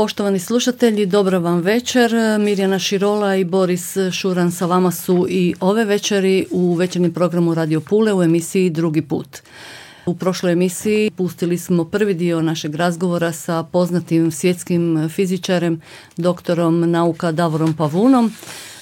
Poštovani slušatelji, dobro vam večer. Mirjana Širola i Boris Šuran sa vama su i ove večeri u večernjem programu Radio Pule u emisiji Drugi put. U prošloj emisiji pustili smo prvi dio našeg razgovora sa poznatim svjetskim fizičarem, doktorom nauka Davorom Pavunom.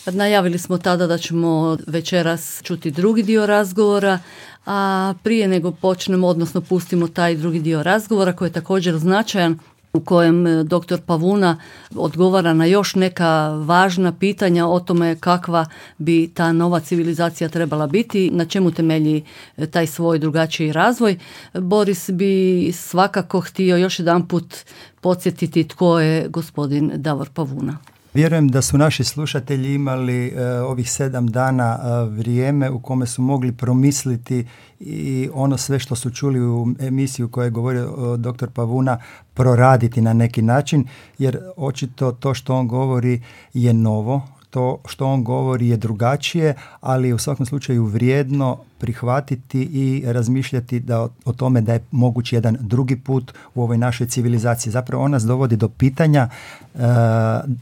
Najavili smo tada da ćemo večeras čuti drugi dio razgovora, a prije nego počnemo, odnosno pustimo taj drugi dio razgovora koji je također značajan u kojem e, dr. Pavuna odgovara na još neka važna pitanja o tome kakva bi ta nova civilizacija trebala biti, na čemu temelji e, taj svoj drugačiji razvoj. Boris bi svakako htio još jedan put podsjetiti tko je gospodin Davor Pavuna. Vjerujem da su naši slušatelji imali e, ovih sedam dana vrijeme u kome su mogli promisliti i ono sve što su čuli u emisiju koju je govorio dr. Pavuna proraditi na neki način jer očito to što on govori je novo, to što on govori je drugačije, ali u svakom slučaju vrijedno prihvatiti i razmišljati da o, tome da je mogući jedan drugi put u ovoj našoj civilizaciji. Zapravo on nas dovodi do pitanja e,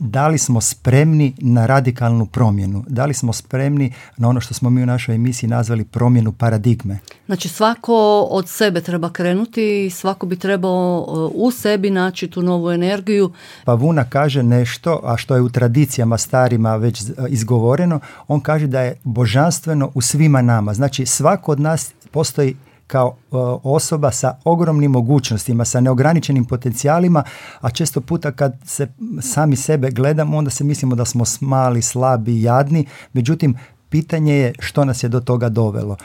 da li smo spremni na radikalnu promjenu, da li smo spremni na ono što smo mi u našoj emisiji nazvali promjenu paradigme. Znači svako od sebe treba krenuti i svako bi trebao e, u sebi naći tu novu energiju. Pavuna kaže nešto, a što je u tradicijama starima već izgovoreno, on kaže da je božanstveno u svima nama. Znači svako od nas postoji kao e, osoba sa ogromnim mogućnostima, sa neograničenim potencijalima, a često puta kad se sami sebe gledamo, onda se mislimo da smo mali, slabi, jadni, međutim, pitanje je što nas je do toga dovelo.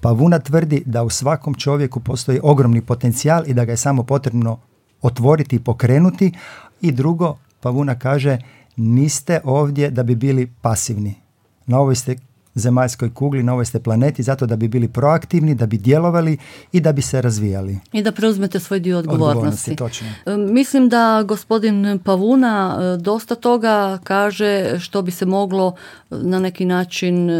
Pavuna tvrdi da u svakom čovjeku postoji ogromni potencijal i da ga je samo potrebno otvoriti i pokrenuti. I drugo, Pavuna kaže, niste ovdje da bi bili pasivni. Na ovoj ste zemaljskoj kugli, na ovoj ste planeti, zato da bi bili proaktivni, da bi djelovali i da bi se razvijali. I da preuzmete svoj dio odgovornosti. točno. E, mislim da gospodin Pavuna e, dosta toga kaže što bi se moglo e, na neki način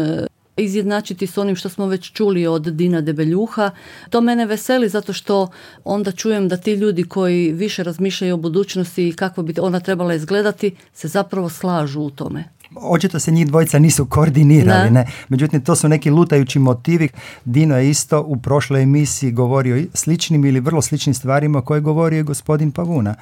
izjednačiti s onim što smo već čuli od Dina Debeljuha. To mene veseli zato što onda čujem da ti ljudi koji više razmišljaju o budućnosti i kako bi ona trebala izgledati se zapravo slažu u tome očito se njih dvojica nisu koordinirali, ne. Međutim, to su neki lutajući motivi. Dino je isto u prošloj emisiji govorio sličnim ili vrlo sličnim stvarima koje je govorio gospodin Pavuna.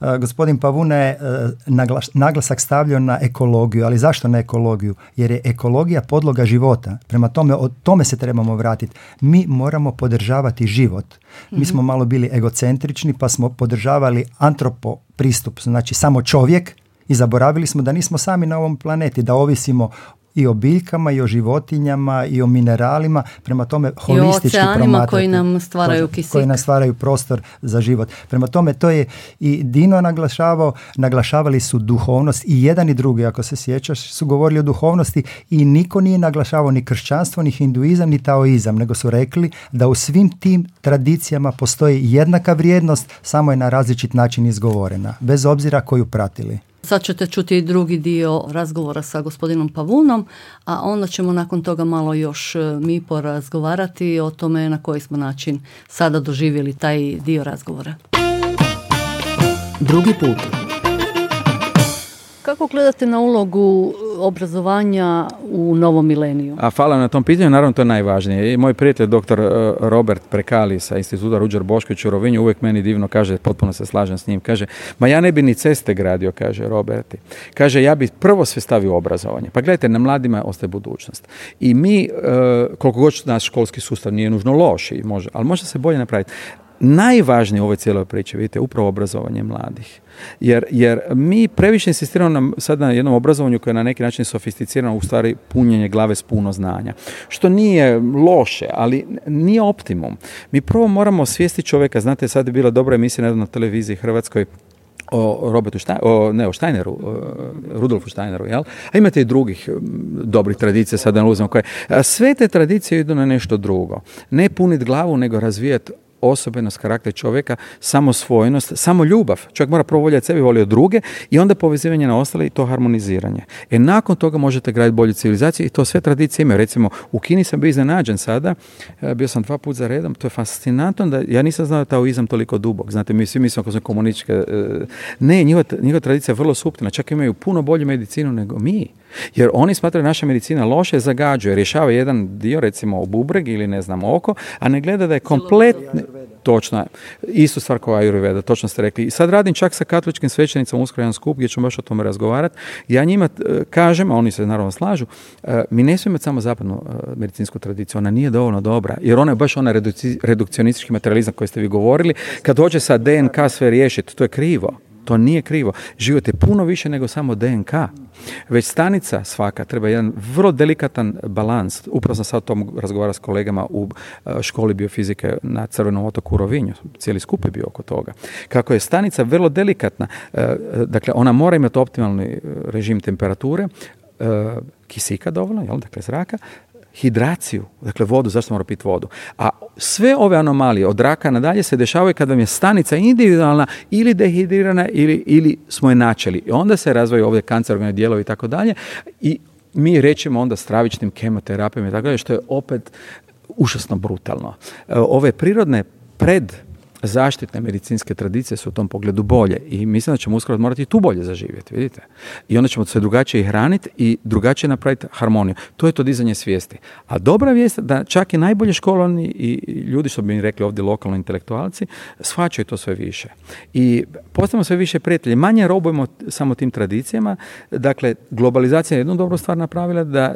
Uh, gospodin Pavuna je uh, naglasak stavljao na ekologiju, ali zašto na ekologiju? Jer je ekologija podloga života. Prema tome, o tome se trebamo vratiti. Mi moramo podržavati život. Mi mhm. smo malo bili egocentrični, pa smo podržavali antropo pristup, znači samo čovjek, i zaboravili smo da nismo sami na ovom planeti, da ovisimo i o biljkama i o životinjama i o mineralima, prema tome holistički I o koji nam stvaraju kisik. Koji nam stvaraju prostor za život. Prema tome to je i Dino naglašavao, naglašavali su duhovnost i jedan i drugi, ako se sjećaš, su govorili o duhovnosti i niko nije naglašavao ni kršćanstvo, ni hinduizam, ni taoizam, nego su rekli da u svim tim tradicijama postoji jednaka vrijednost, samo je na različit način izgovorena, bez obzira koju pratili. Sad ćete čuti drugi dio razgovora sa gospodinom Pavunom, a onda ćemo nakon toga malo još e, mi porazgovarati o tome na koji smo način sada doživjeli taj dio razgovora. Drugi put. Kako gledate na ulogu obrazovanja u novom mileniju? A hvala na tom pitanju, naravno to je najvažnije. I moj prijatelj dr. E, Robert Prekali sa instituta Ruđer Bošković u Rovinju uvijek meni divno kaže, potpuno se slažem s njim, kaže, ma ja ne bi ni ceste gradio, kaže Roberti. Kaže, ja bi prvo sve stavio obrazovanje. Pa gledajte, na mladima ostaje budućnost. I mi, e, koliko god naš školski sustav nije nužno loš, može, ali može se bolje napraviti najvažnije u ovoj cijeloj priči, vidite, upravo obrazovanje mladih. Jer, jer mi previše insistiramo na, sad na jednom obrazovanju koje je na neki način sofisticirano, u stvari punjenje glave s puno znanja. Što nije loše, ali nije optimum. Mi prvo moramo svijesti čovjeka, znate, sad je bila dobra emisija na televiziji Hrvatskoj o Robertu o, ne, o Steineru, Rudolfu Steineru, jel? A imate i drugih dobrih tradicija, sada ne uzmem koje. Sve te tradicije idu na nešto drugo. Ne puniti glavu, nego razvijati osobenost, karakter čovjeka, samosvojnost, samo ljubav. Čovjek mora prvo voljeti sebi, volio druge i onda povezivanje na ostale i to harmoniziranje. E nakon toga možete graditi bolju civilizaciju i to sve tradicije imaju. Recimo, u Kini sam bio iznenađen sada, e, bio sam dva puta za redom, to je fascinantno da ja nisam znao da taoizam toliko dubok. Znate, mi svi mislimo ako smo komunističke. E, ne, njihova, njihova tradicija je vrlo suptilna, čak imaju puno bolju medicinu nego mi. Jer oni smatraju naša medicina loše, zagađuje, rješava jedan dio, recimo bubreg ili ne znam oko, a ne gleda da je kompletno... Točno je. Isto stvar kao Ayurveda, točno ste rekli. I sad radim čak sa katoličkim svećenicama uskoro jedan skup gdje ćemo baš o tome razgovarati. Ja njima e, kažem, a oni se naravno slažu, e, mi ne smijemo imati samo zapadnu e, medicinsku tradiciju, ona nije dovoljno dobra, jer ona je baš ona redukcionistički materializam koji ste vi govorili. Kad hoće sa DNK sve riješiti, to je krivo. To nije krivo. Život je puno više nego samo DNK. Već stanica svaka treba jedan vrlo delikatan balans. Upravo sam sad o tom razgovarao s kolegama u e, školi biofizike na Crvenom otoku u Rovinju. Cijeli skup je bio oko toga. Kako je stanica vrlo delikatna, e, dakle ona mora imati optimalni režim temperature, e, kisika dovoljno, jel, dakle zraka, hidraciju, dakle vodu, zašto mora piti vodu. A sve ove anomalije od raka nadalje se dešavaju kad vam je stanica individualna ili dehidrirana ili, ili smo je načeli. I onda se razvaju ovdje kancerogene dijelovi i tako dalje i mi rećemo onda stravičnim kemoterapijama i tako dalje, što je opet užasno brutalno. E, ove prirodne pred zaštitne medicinske tradicije su u tom pogledu bolje i mislim da ćemo uskoro morati tu bolje zaživjeti, vidite. I onda ćemo se drugačije hraniti i drugačije napraviti harmoniju. To je to dizanje svijesti. A dobra vijest da čak i najbolje školovani i ljudi, što bi mi rekli ovdje lokalni intelektualci, shvaćaju to sve više. I postavimo sve više prijatelji. Manje robujemo samo tim tradicijama. Dakle, globalizacija je jednu dobru stvar napravila da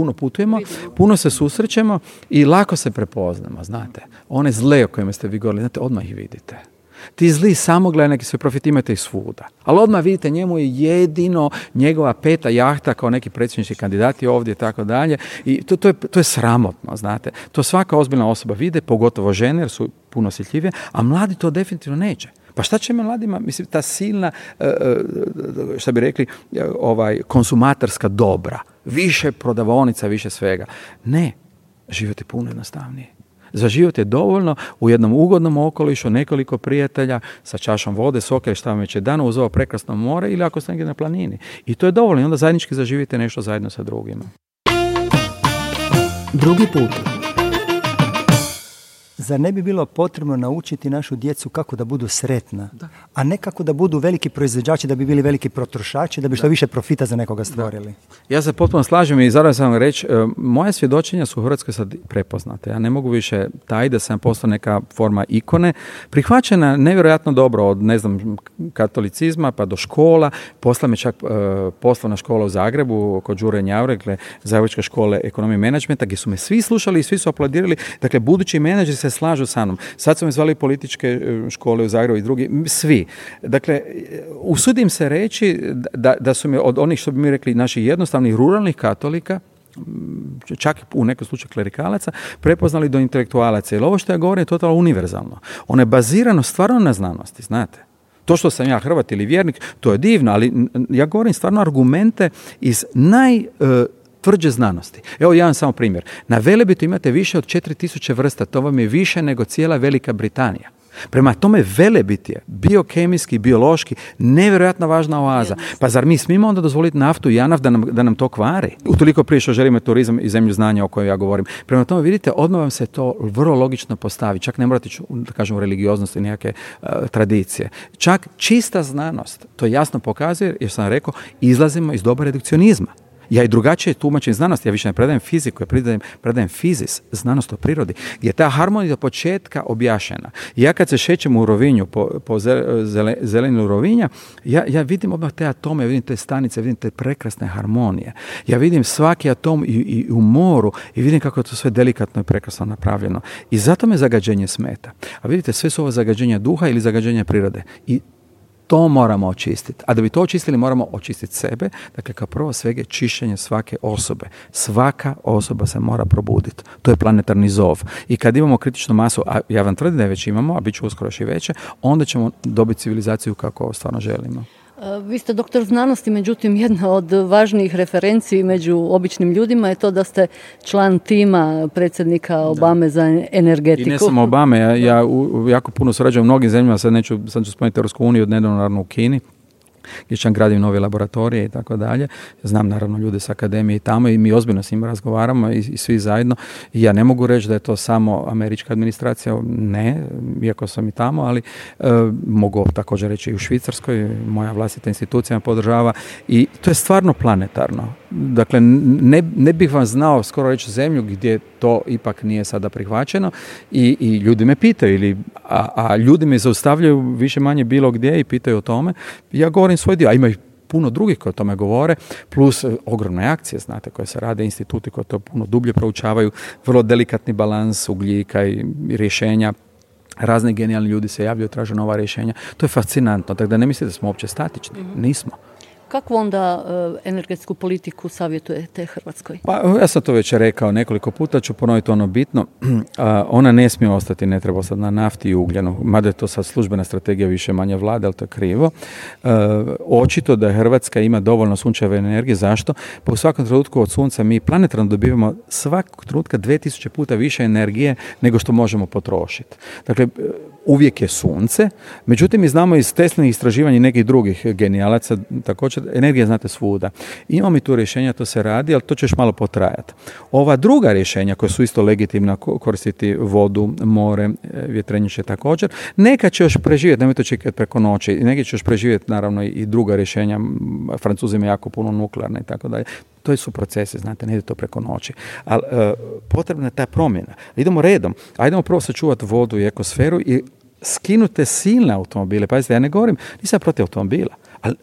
puno putujemo, puno se susrećemo i lako se prepoznamo, znate. One zle o kojima ste vi govorili, znate, odmah ih vidite. Ti zli samo gledaj neki svoj profit imate i svuda. Ali odmah vidite, njemu je jedino njegova peta jahta kao neki predsjednički kandidati ovdje i tako dalje. I to, to, je, to je sramotno, znate. To svaka ozbiljna osoba vide, pogotovo žene jer su puno osjetljivije, a mladi to definitivno neće. Pa šta će mladima, mislim, ta silna, e, e, šta bi rekli, e, ovaj, konsumatorska dobra, više prodavonica, više svega. Ne, život je puno jednostavnije. Za život je dovoljno u jednom ugodnom okolišu, nekoliko prijatelja sa čašom vode, soke, šta vam već je dano uz ovo prekrasno more ili ako ste negdje na planini. I to je dovoljno i onda zajednički zaživite nešto zajedno sa drugima. Drugi put. Zar ne bi bilo potrebno naučiti našu djecu kako da budu sretna, a ne kako da budu veliki proizvođači, da bi bili veliki potrošači, da bi što više profita za nekoga stvorili? Ja se potpuno slažem i zaraz sam vam reći, e, moje svjedočenja su u Hrvatskoj sad prepoznate. Ja ne mogu više taj da sam postao neka forma ikone, prihvaćena nevjerojatno dobro od, ne znam, katolicizma pa do škola. Posla me čak e, poslovna škola u Zagrebu, kod Đure Njavrekle, Zagrebačke škole ekonomije i menadžmenta, gdje su me svi slušali i svi su aplaudirali. Dakle, budući menadžeri se slažu sa mnom. Sad su me zvali političke e, škole u Zagrebu i drugi, svi. Dakle, usudim se reći da, da su mi od onih, što bi mi rekli, naših jednostavnih ruralnih katolika, čak u nekom slučaju klerikalaca, prepoznali do intelektualaca. Jer ovo što ja govorim je totalno univerzalno. Ono je bazirano stvarno na znanosti, znate. To što sam ja Hrvat ili vjernik, to je divno, ali ja govorim stvarno argumente iz naj e, tvrđe znanosti. Evo jedan samo primjer. Na Velebitu imate više od 4000 vrsta, to vam je više nego cijela Velika Britanija. Prema tome Velebit je biokemijski, biološki, nevjerojatno važna oaza. Pa zar mi smijemo onda dozvoliti naftu i janaf da nam, da nam to kvari? Utoliko prije što želimo turizam i zemlju znanja o kojoj ja govorim. Prema tome vidite, odmah vam se to vrlo logično postavi. Čak ne morate, da kažem, religioznosti i nekakve uh, tradicije. Čak čista znanost, to jasno pokazuje, jer sam rekao, izlazimo iz doba redukcionizma. Ja i drugačije tumačim znanost, ja više ne predajem fiziku, ja predajem, predajem fizis, znanost o prirodi, gdje je ta harmonija od početka objašena. Ja kad se šećem u rovinju, po, po zelenju rovinja, ja, ja vidim odmah te atome, vidim te stanice, vidim te prekrasne harmonije. Ja vidim svaki atom i, i u moru i vidim kako je to sve delikatno i prekrasno napravljeno. I zato me zagađenje smeta. A vidite, sve su ovo zagađenja duha ili zagađenja prirode. I To moramo očistiti. A da bi to očistili moramo očistiti sebe. Dakle, kao prvo svega čišćenje svake osobe. Svaka osoba se mora probuditi. To je planetarni zov. I kad imamo kritičnu masu, a ja vam tvrdim da je već imamo, a bit će uskoro još i veće, onda ćemo dobiti civilizaciju kako stvarno želimo. E, vi ste doktor znanosti, međutim jedna od važnijih referenciji među običnim ljudima je to da ste član tima predsjednika Obame za energetiku. I ne samo Obame, ja, ja jako puno surađujem u mnogim zemljama, sad neću, sad ću spomenuti Europsku uniju, nedavno naravno u Kini, gdje će gradim nove laboratorije i tako dalje. Znam naravno ljude s akademije i tamo i mi ozbiljno s njima razgovaramo i, i, svi zajedno. I ja ne mogu reći da je to samo američka administracija, ne, iako sam i tamo, ali e, mogu također reći i u Švicarskoj, moja vlastita institucija me podržava i to je stvarno planetarno. Dakle, ne, ne bih vam znao skoro reći zemlju gdje to ipak nije sada prihvaćeno i, i ljudi me pitaju, ili, a, a ljudi me zaustavljaju više manje bilo gdje i pitaju o tome. Ja govorim svoj dio, a ima puno drugih koji o tome govore, plus e, ogromne akcije, znate, koje se rade, instituti koji to puno dublje proučavaju, vrlo delikatni balans ugljika i rješenja razni genijalni ljudi se javljaju, traže nova rješenja. To je fascinantno, tako da ne mislite da smo uopće statični. Mhm. Nismo. Kakvu onda e, energetsku politiku savjetujete Hrvatskoj? Pa, ja sam to već rekao nekoliko puta, ću ponoviti ono bitno. ona ne smije ostati, ne treba ostati na nafti i ugljenu, mada je to sad službena strategija više manje vlade, ali to je krivo. E, očito da Hrvatska ima dovoljno sunčeve energije. Zašto? Pa u svakom trenutku od sunca mi planetarno dobivamo svakog trenutka 2000 puta više energije nego što možemo potrošiti. Dakle, uvijek je sunce, međutim mi znamo iz Teslinih istraživanja nekih drugih genijalaca, također energija znate svuda. Imamo mi tu rješenja, to se radi, ali to će još malo potrajati. Ova druga rješenja koja su isto legitimna, koristiti vodu, more, e, vjetrenjiće također, neka će još preživjeti, nemojte čekati preko noći, neka će još preživjeti naravno i druga rješenja, Francuzi imaju jako puno nuklearne i tako dalje. To su procesi, znate, ne ide to preko noći. Ali e, potrebna je ta promjena. Idemo redom. Ajdemo prvo sačuvati vodu i ekosferu i skinute silne automobile. Pazite, ja ne govorim, nisam protiv automobila, ali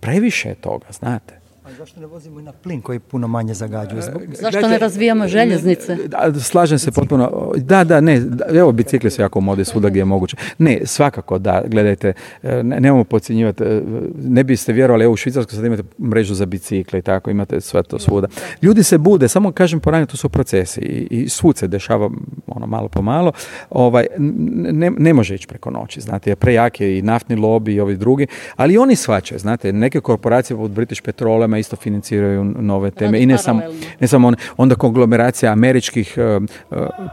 previše je toga, znate zašto ne vozimo i na plin koji puno manje zagađuje? Zbog... Zašto ne razvijamo željeznice? Slažem se potpuno. Da, da, ne. Evo, bicikli su jako mode svuda gdje je moguće. Ne, svakako da. Gledajte, e, ne, nemamo podcjenjivati. E, ne biste vjerovali, evo u Švicarskoj sad imate mrežu za bicikle i tako, imate sve to svuda. Ljudi se bude, samo kažem poranju, to su procesi i, i svud se dešava ono malo po malo. Ovaj, ne, ne može ići preko noći, znate, prejak je i naftni lobby i ovi drugi, ali oni svačaju, znate, neke korporacije poput British Petrolema isto financiraju nove teme. I ne samo, ne samo onda konglomeracija američkih, e, e,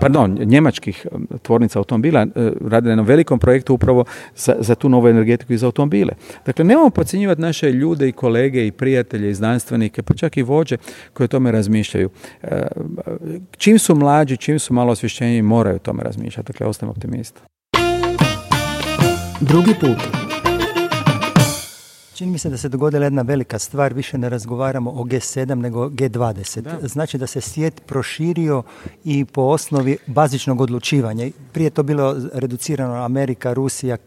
pardon, njemačkih e, tvornica automobila rade na jednom velikom projektu upravo za, za tu novu energetiku i za automobile. Dakle, nemamo podcjenjivati naše ljude i kolege i prijatelje i znanstvenike, pa čak i vođe koji o tome razmišljaju. Čim su mlađi, čim su malo osvješćeniji, moraju o tome razmišljati. Dakle, ostajem optimista. Drugi put. Čini mi se da se dogodila jedna velika stvar, više ne razgovaramo o G7 nego G20. Da. Znači da se svijet proširio i po osnovi bazičnog odlučivanja. Prije to bilo reducirano Amerika, Rusija,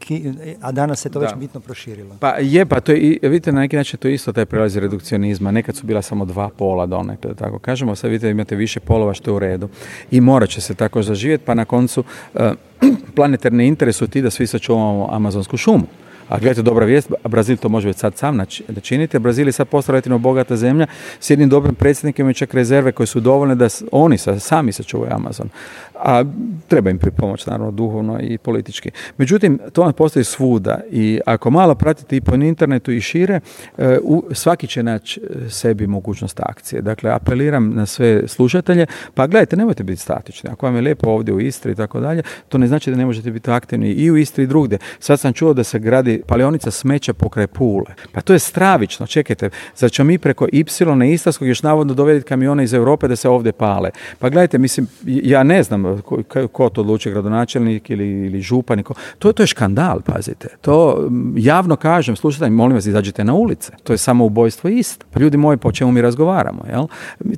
a danas se to već bitno proširilo. Pa je, pa to je, vidite na neki način to je isto taj prelaz redukcionizma. Nekad su bila samo dva pola donekle, tako kažemo. Sad vidite imate više polova što je u redu. I morat će se tako zaživjeti, pa na koncu uh, planetarni interes su ti da svi sačuvamo amazonsku šumu. A gledajte, dobra vijest, Brazil to može već sad sam načiniti. Brazil je sad postala relativno bogata zemlja s jednim dobrim predsjednikom i čak rezerve koje su dovoljne da oni sami sačuvaju Amazon a treba im pripomoć naravno duhovno i politički. Međutim, to vam postoji svuda i ako malo pratite i po internetu i šire, e, svaki će naći e, sebi mogućnost akcije. Dakle, apeliram na sve slušatelje, pa gledajte, nemojte biti statični. Ako vam je lijepo ovdje u Istri i tako dalje, to ne znači da ne možete biti aktivni i u Istri i drugdje. Sad sam čuo da se gradi palionica smeća pokraj Pule. Pa to je stravično, čekajte, zar ćemo mi preko Y Istarskog još navodno dovediti kamione iz Europe da se ovdje pale? Pa gledajte, mislim, ja ne znam, ko, ko to odluči, gradonačelnik ili, ili župan, to, to je škandal, pazite. To javno kažem, slušajte, molim vas, izađite na ulice. To je samo ubojstvo isto. Pa ljudi moji, po čemu mi razgovaramo, jel?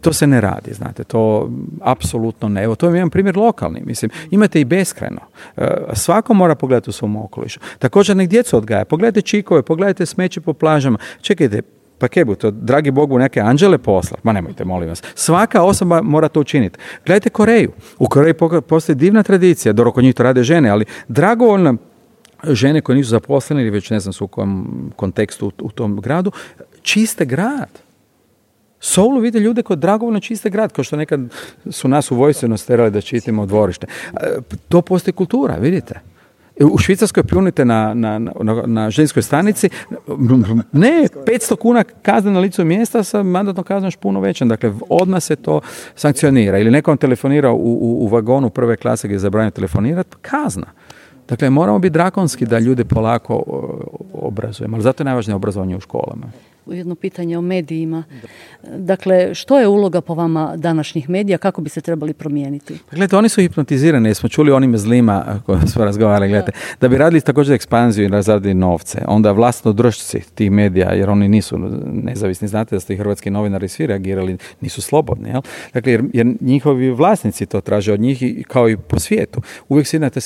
To se ne radi, znate, to apsolutno ne. Evo, to je jedan primjer lokalni, mislim, imate i beskreno. E, svako mora pogledati u svom okolišu. Također nek djecu odgaja. Pogledajte čikove, pogledajte smeće po plažama. Čekajte, pa kebu, to dragi Bogu neke anđele posla. Ma nemojte, molim vas. Svaka osoba mora to učiniti. Gledajte Koreju. U Koreji postoji divna tradicija, dobro kod njih to rade žene, ali dragovoljno žene koje nisu zaposlene ili već ne znam su u kojem kontekstu u, tom gradu, čiste grad. Soulu vide ljude koji dragovoljno čiste grad, kao što nekad su nas u vojsci nasterali da čitimo dvorište. To postoji kultura, vidite. U Švicarskoj pljunite na, na, na, na ženskoj stanici, ne, 500 kuna kazna na licu mjesta sa mandatnom kaznom puno većom. Dakle, odmah se to sankcionira. Ili nekom telefonira u, u, u vagonu prve klase gdje je zabranjeno telefonirati, kazna. Dakle, moramo biti drakonski da ljude polako obrazujemo, ali zato je najvažnije obrazovanje u školama jedno pitanje o medijima. Dakle, što je uloga po vama današnjih medija, kako bi se trebali promijeniti? Gledajte, oni su hipnotizirani, jer smo čuli onim zlima koje smo razgovarali, gledajte, da bi radili također ekspanziju i razradili novce, onda vlastno držci tih medija, jer oni nisu nezavisni, znate da ste i hrvatski novinari svi reagirali, nisu slobodni, jel? Dakle, jer, jer njihovi vlasnici to traže od njih i kao i po svijetu. Uvijek se idete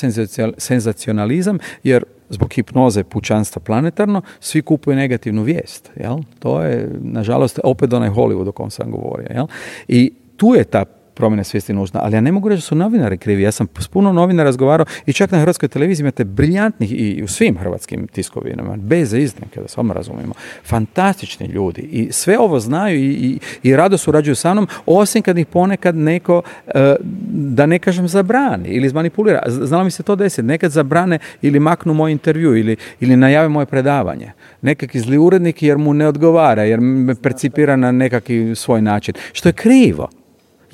senzacionalizam, jer zbog hipnoze pučanstva planetarno, svi kupuju negativnu vijest. Jel? To je, nažalost, opet onaj Hollywood o kom sam govorio. Jel? I tu je ta promjena svijesti nužna. Ali ja ne mogu reći da su novinari krivi. Ja sam s puno novina razgovarao i čak na hrvatskoj televiziji imate briljantnih i u svim hrvatskim tiskovinama, bez iznimke, da se odmah razumijemo, fantastični ljudi i sve ovo znaju i, i, i rado surađuju sa mnom, osim kad ih ponekad neko, e, da ne kažem, zabrani ili izmanipulira. Znalo mi se to desiti. Nekad zabrane ili maknu moj intervju ili, ili najave moje predavanje. Nekakvi zli urednik jer mu ne odgovara, jer me percipira na nekakvi svoj način. Što je krivo.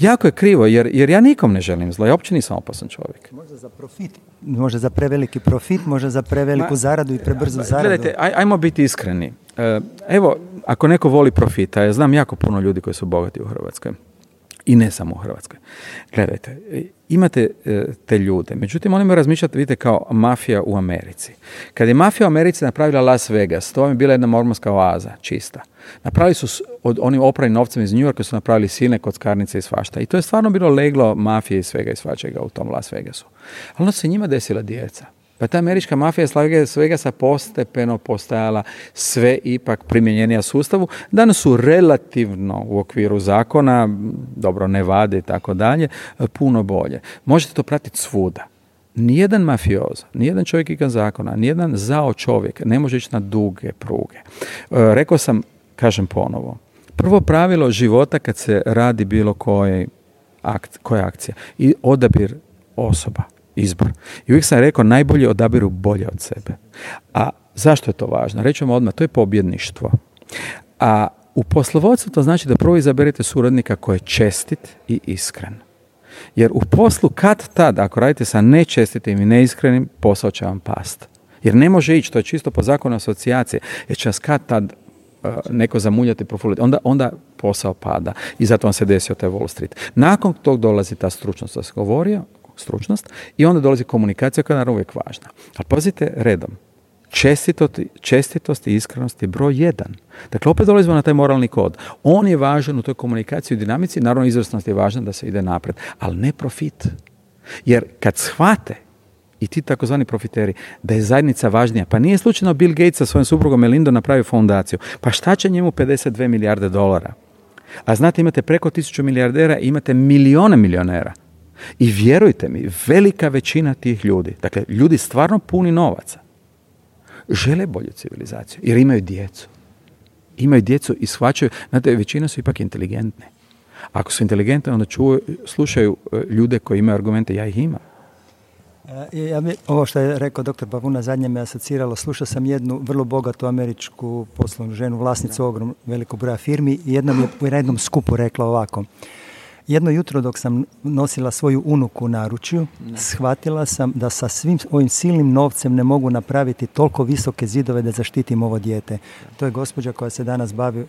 Jako je krivo, jer, jer ja nikom ne želim zlo, ja uopće nisam opasan čovjek. Možda za profit, možda za preveliki profit, možda za preveliku zaradu i prebrzu zaradu. Gledajte, aj, ajmo biti iskreni. E, evo, ako neko voli profita, ja znam jako puno ljudi koji su bogati u Hrvatskoj. I ne samo u Hrvatskoj. Gledajte, imate e, te ljude, međutim oni moraju razmišljati, vidite, kao mafija u Americi. Kad je mafija u Americi napravila Las Vegas, to je bila jedna mormonska oaza, čista. Napravili su od onim opranim novcem iz New Yorka su napravili silne kockarnice i svašta. I to je stvarno bilo leglo mafije i svega i svačega u tom Las Vegasu. Ali onda se njima desila djeca. Pa ta američka mafija je svega sa postepeno postajala sve ipak primjenjenija sustavu. Danas su relativno u okviru zakona, dobro ne vade i tako dalje, puno bolje. Možete to pratiti svuda. Nijedan mafioz, nijedan čovjek ikan zakona, nijedan zao čovjek ne može ići na duge pruge. E, rekao sam, kažem ponovo, prvo pravilo života kad se radi bilo koje, akt, koja akcija i odabir osoba izbor. I uvijek sam rekao, najbolje odabiru bolje od sebe. A zašto je to važno? Rećemo odmah, to je pobjedništvo. A u poslovodstvu to znači da prvo izaberete suradnika koji je čestit i iskren. Jer u poslu kad tad, ako radite sa nečestitim i neiskrenim, posao će vam past. Jer ne može ići, to je čisto po zakonu asocijacije, jer će vas kad tad uh, neko zamuljati profuliti. Onda, onda posao pada i zato vam se desio taj Wall Street. Nakon tog dolazi ta stručnost, to se govorio, stručnost i onda dolazi komunikacija koja je naravno uvijek važna. Ali pazite redom, čestitost, čestitost i iskrenost je broj jedan. Dakle, opet dolazimo na taj moralni kod. On je važan u toj komunikaciji i dinamici, naravno izvrsnost je važna da se ide napred, ali ne profit. Jer kad shvate i ti takozvani profiteri, da je zajednica važnija. Pa nije slučajno Bill Gates sa svojim suprugom Melinda napravio fondaciju. Pa šta će njemu 52 milijarde dolara? A znate, imate preko tisuću milijardera i imate milijone milionera. I vjerujte mi, velika većina tih ljudi, dakle ljudi stvarno puni novaca, žele bolju civilizaciju jer imaju djecu. Imaju djecu i shvaćaju, znate, većina su ipak inteligentne. Ako su inteligentne, onda čuju, slušaju e, ljude koji imaju argumente, ja ih imam. E, ja bi, ovo što je rekao doktor Pavuna zadnje me asociralo, slušao sam jednu vrlo bogatu američku poslovnu ženu, vlasnicu ogrom velikog broja firmi i jednom je u jednom skupu rekla ovako. Jedno jutro dok sam nosila svoju unuku na naručju, shvatila sam da sa svim ovim silnim novcem ne mogu napraviti toliko visoke zidove da zaštitim ovo dijete. To je gospođa koja se danas bavi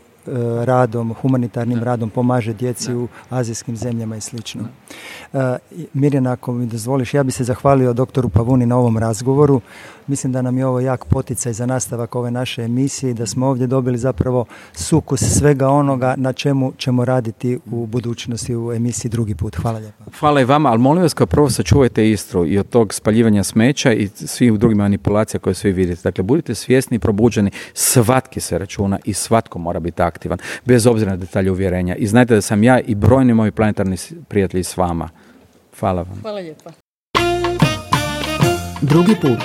radom, humanitarnim radom, pomaže djeci u azijskim zemljama i slično. Uh, Mirjana, ako mi dozvoliš, ja bi se zahvalio doktoru Pavuni na ovom razgovoru. Mislim da nam je ovo jak poticaj za nastavak ove naše emisije i da smo ovdje dobili zapravo sukus svega onoga na čemu ćemo raditi u budućnosti u emisiji drugi put. Hvala lijepa. Hvala i vama, ali molim vas kao prvo sačuvajte Istru i od tog spaljivanja smeća i svih drugih manipulacija koje svi vidite. Dakle, budite svjesni i probuđeni, svatki se računa i svatko mora biti aktivan, bez obzira na detalje uvjerenja. I znajte da sam ja i brojni moji planetarni prijatelji s vama. Hvala vam. Hvala lijepa. Drugi put.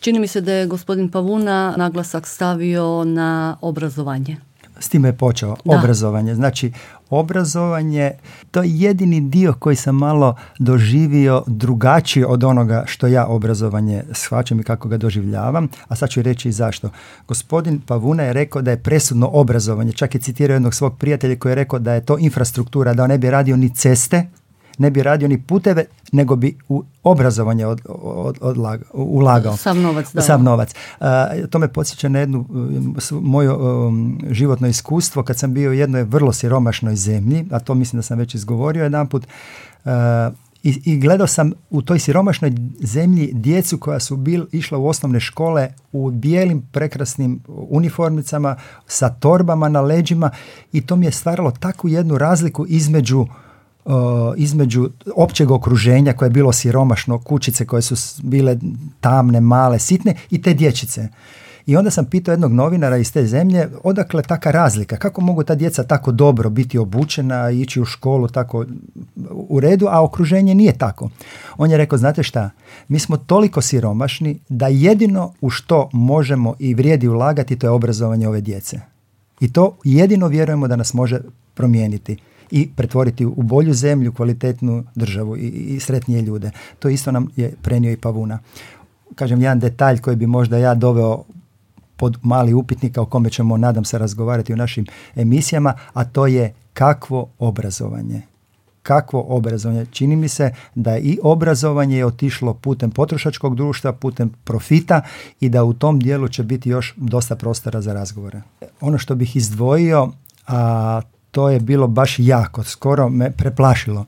Čini mi se da je gospodin Pavuna naglasak stavio na obrazovanje. S time je počeo, obrazovanje. Znači, obrazovanje, to je jedini dio koji sam malo doživio drugačije od onoga što ja obrazovanje shvaćam i kako ga doživljavam, a sad ću reći i zašto. Gospodin Pavuna je rekao da je presudno obrazovanje, čak je citirao jednog svog prijatelja koji je rekao da je to infrastruktura, da on ne bi radio ni ceste, ne bi radio ni puteve, nego bi u obrazovanje od, od, ulagao. Sam novac, da. Sam novac. to me podsjeća na jednu moje um, životno iskustvo kad sam bio u jednoj vrlo siromašnoj zemlji, a to mislim da sam već izgovorio jedanput, uh, i, I gledao sam u toj siromašnoj zemlji djecu koja su bil, išla u osnovne škole u bijelim prekrasnim uniformicama sa torbama na leđima i to mi je stvaralo takvu jednu razliku između između općeg okruženja koje je bilo siromašno, kućice koje su bile tamne, male, sitne i te dječice. I onda sam pitao jednog novinara iz te zemlje odakle taka razlika, kako mogu ta djeca tako dobro biti obučena ići u školu tako u redu, a okruženje nije tako. On je rekao, znate šta, mi smo toliko siromašni da jedino u što možemo i vrijedi ulagati to je obrazovanje ove djece. I to jedino vjerujemo da nas može promijeniti i pretvoriti u bolju zemlju, kvalitetnu državu i, i sretnije ljude. To isto nam je prenio i Pavuna. Kažem, jedan detalj koji bi možda ja doveo pod mali upitnika o kome ćemo, nadam se, razgovarati u našim emisijama, a to je kakvo obrazovanje. Kakvo obrazovanje? Čini mi se da i obrazovanje je otišlo putem potrošačkog društva, putem profita i da u tom dijelu će biti još dosta prostora za razgovore. Ono što bih izdvojio, a to je bilo baš jako, skoro me preplašilo.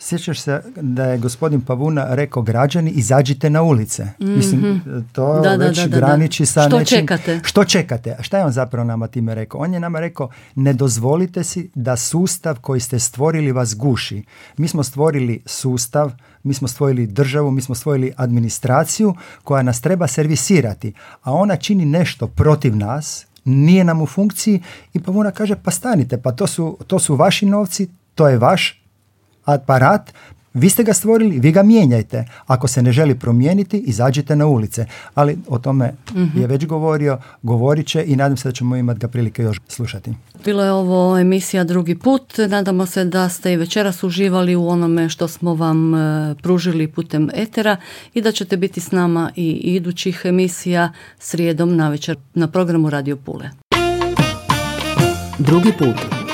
Sjećaš se da je gospodin Pavuna rekao građani izađite na ulice. mm Mislim, to da, već da, da, graniči sa što nečim... Čekate? Što čekate? A šta je on zapravo nama time rekao? On je nama rekao ne dozvolite si da sustav koji ste stvorili vas guši. Mi smo stvorili sustav, mi smo stvorili državu, mi smo stvorili administraciju koja nas treba servisirati, a ona čini nešto protiv nas nije nam u funkciji i Pavuna kaže pa stanite, pa to su, to su vaši novci, to je vaš aparat, vi ste ga stvorili, vi ga mijenjajte. Ako se ne želi promijeniti, izađite na ulice. Ali o tome mhm. je već govorio, govorit će i nadam se da ćemo imati ga prilike još slušati. Bilo je ovo emisija drugi put. Nadamo se da ste i večeras uživali u onome što smo vam e, pružili putem etera i da ćete biti s nama i idućih emisija srijedom na večer na programu Radio Pule. Drugi put